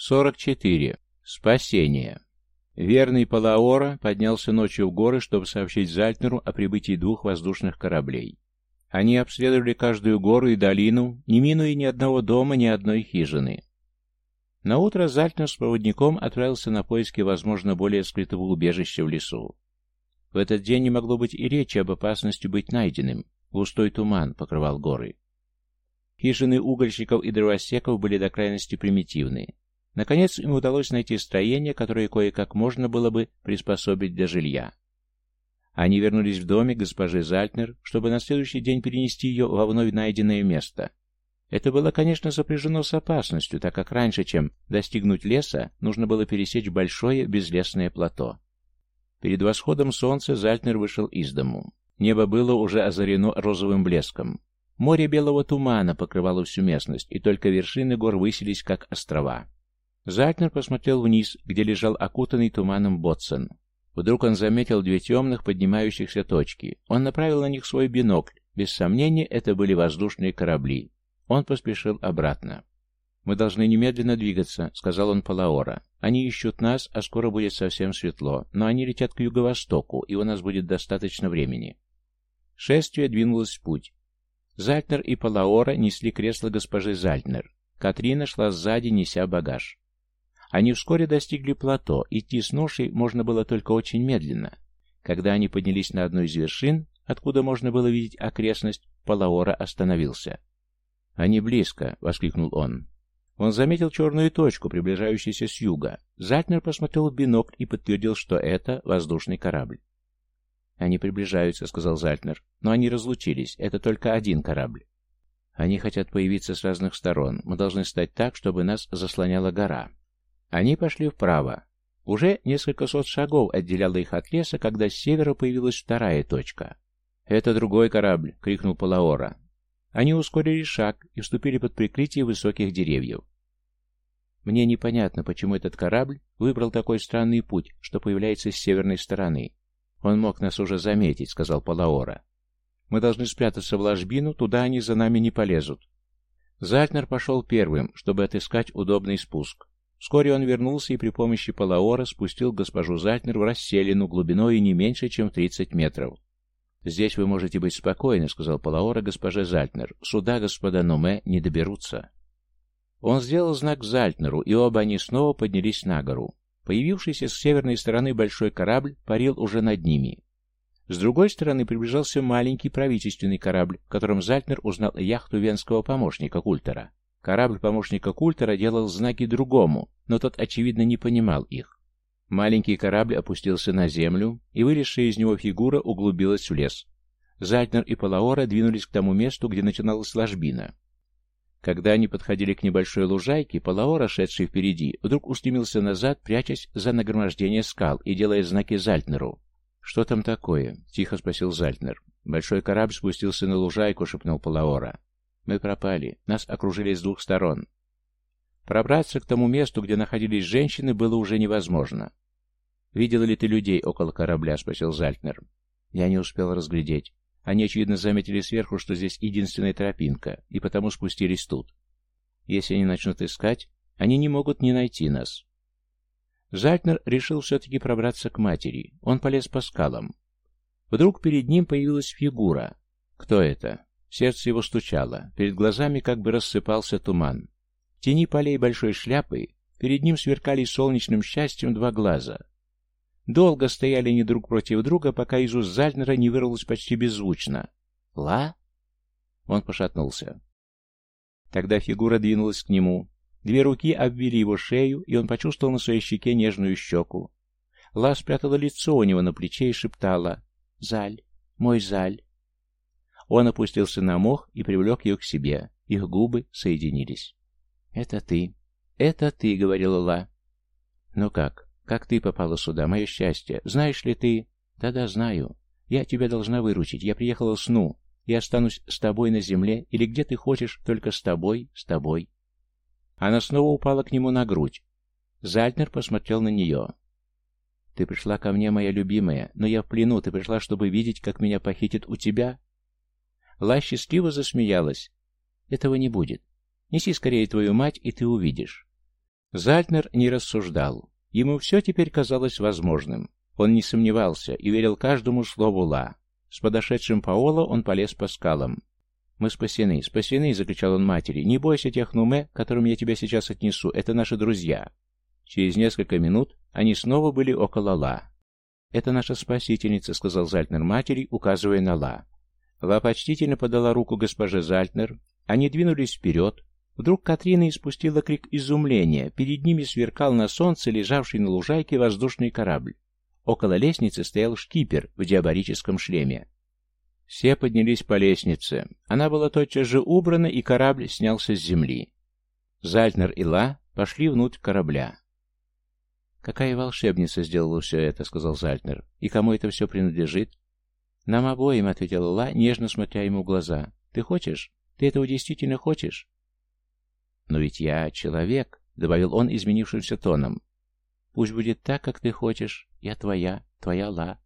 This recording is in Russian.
44. Спасение. Верный Палаора поднялся ночью в горы, чтобы сообщить Зальтнеру о прибытии двух воздушных кораблей. Они обследовали каждую гору и долину, не минуя ни одного дома, ни одной хижины. На утро Зальтнер с проводником отправился на поиски, возможно, более скрытого убежища в лесу. В этот день не могло быть и речи об опасности быть найденным. Густой туман покрывал горы. Хижины угольщиков и дровосеков были до крайности примитивны. Наконец им удалось найти строение, которое кое-как можно было бы приспособить для жилья. Они вернулись в домик госпожи Зальтнер, чтобы на следующий день перенести ее во вновь найденное место. Это было, конечно, сопряжено с опасностью, так как раньше, чем достигнуть леса, нужно было пересечь большое безлесное плато. Перед восходом солнца Зальтнер вышел из дому. Небо было уже озарено розовым блеском. Море белого тумана покрывало всю местность, и только вершины гор высились, как острова. Зальтнер посмотрел вниз, где лежал окутанный туманом Ботсон. Вдруг он заметил две темных поднимающихся точки. Он направил на них свой бинокль. Без сомнения, это были воздушные корабли. Он поспешил обратно. «Мы должны немедленно двигаться», — сказал он Палаора. «Они ищут нас, а скоро будет совсем светло, но они летят к юго-востоку, и у нас будет достаточно времени». Шествие двинулось в путь. Зальтнер и Палаора несли кресло госпожи Зальтнер. Катрина шла сзади, неся багаж. Они вскоре достигли плато, идти с ношей можно было только очень медленно. Когда они поднялись на одну из вершин, откуда можно было видеть окрестность, Палаора остановился. «Они близко!» — воскликнул он. Он заметил черную точку, приближающуюся с юга. Зальтнер посмотрел в бинокль и подтвердил, что это воздушный корабль. «Они приближаются», — сказал Зальтнер. «Но они разлучились. Это только один корабль. Они хотят появиться с разных сторон. Мы должны стать так, чтобы нас заслоняла гора. Они пошли вправо. Уже несколько сот шагов отделяло их от леса, когда с севера появилась вторая точка. «Это другой корабль!» — крикнул Палаора. Они ускорили шаг и вступили под прикрытие высоких деревьев. Мне непонятно, почему этот корабль выбрал такой странный путь, что появляется с северной стороны. Он мог нас уже заметить, сказал Палаора. Мы должны спрятаться в ложбину, туда они за нами не полезут. Зальтнер пошел первым, чтобы отыскать удобный спуск. Вскоре он вернулся и при помощи Палаора спустил госпожу Зальтнер в расселину глубиной не меньше, чем 30 метров. «Здесь вы можете быть спокойны», — сказал Палаора госпоже Зальтнер. «Сюда господа Нуме не доберутся». Он сделал знак Зальтнеру, и оба они снова поднялись на гору. Появившийся с северной стороны большой корабль парил уже над ними. С другой стороны приближался маленький правительственный корабль, в котором Зальтнер узнал яхту венского помощника Культера. Корабль помощника Культера делал знаки другому, но тот, очевидно, не понимал их. Маленький корабль опустился на землю, и вылезшая из него фигура углубилась в лес. Зальтнер и Палаора двинулись к тому месту, где начиналась ложбина. Когда они подходили к небольшой лужайке, Палаора, шедший впереди, вдруг устремился назад, прячась за нагромождение скал и делая знаки Зальтнеру. «Что там такое?» — тихо спросил Зальтнер. «Большой корабль спустился на лужайку», — шепнул Палаора. «Мы пропали. Нас окружили с двух сторон. Пробраться к тому месту, где находились женщины, было уже невозможно. «Видел ли ты людей около корабля?» — спросил Зальтнер. Я не успел разглядеть. Они, очевидно, заметили сверху, что здесь единственная тропинка, и потому спустились тут. Если они начнут искать, они не могут не найти нас. Зальтнер решил все-таки пробраться к матери. Он полез по скалам. Вдруг перед ним появилась фигура. Кто это? Сердце его стучало. Перед глазами как бы рассыпался туман. В тени полей большой шляпы перед ним сверкали солнечным счастьем два глаза. Долго стояли они друг против друга, пока из уст Зальнера не вырвалось почти беззвучно. «Ла?» Он пошатнулся. Тогда фигура двинулась к нему. Две руки обвили его шею, и он почувствовал на своей щеке нежную щеку. Ла спрятала лицо у него на плече и шептала «Заль, мой Заль». Он опустился на мох и привлек ее к себе. Их губы соединились. «Это ты. Это ты», — говорила Ла. «Ну как? Как ты попала сюда, мое счастье? Знаешь ли ты? Да-да, знаю. Я тебя должна выручить. Я приехала сну. Я останусь с тобой на земле, или где ты хочешь, только с тобой, с тобой. Она снова упала к нему на грудь. Зальтнер посмотрел на нее. «Ты пришла ко мне, моя любимая, но я в плену. Ты пришла, чтобы видеть, как меня похитят у тебя?» Ла счастливо засмеялась. «Этого не будет. Неси скорее твою мать, и ты увидишь. Зальтнер не рассуждал. Ему все теперь казалось возможным. Он не сомневался и верил каждому слову Ла. С подошедшим Паоло он полез по скалам. «Мы спасены, спасены!» — закричал он матери. «Не бойся тех нуме, которым я тебя сейчас отнесу. Это наши друзья». Через несколько минут они снова были около Ла. «Это наша спасительница», — сказал Зальтнер матери, указывая на Ла. Ла почтительно подала руку госпоже Зальтнер. Они двинулись вперед. Вдруг Катрина испустила крик изумления. Перед ними сверкал на солнце лежавший на лужайке воздушный корабль. Около лестницы стоял шкипер в диаборическом шлеме. Все поднялись по лестнице. Она была тотчас же убрана, и корабль снялся с земли. Зальтнер и Ла пошли внутрь корабля. «Какая волшебница сделала все это?» — сказал Зальтнер. «И кому это все принадлежит?» «Нам обоим», — ответила Ла, нежно смотря ему в глаза. «Ты хочешь? Ты этого действительно хочешь?» «Но ведь я человек», — добавил он изменившимся тоном. «Пусть будет так, как ты хочешь. Я твоя, твоя Ла».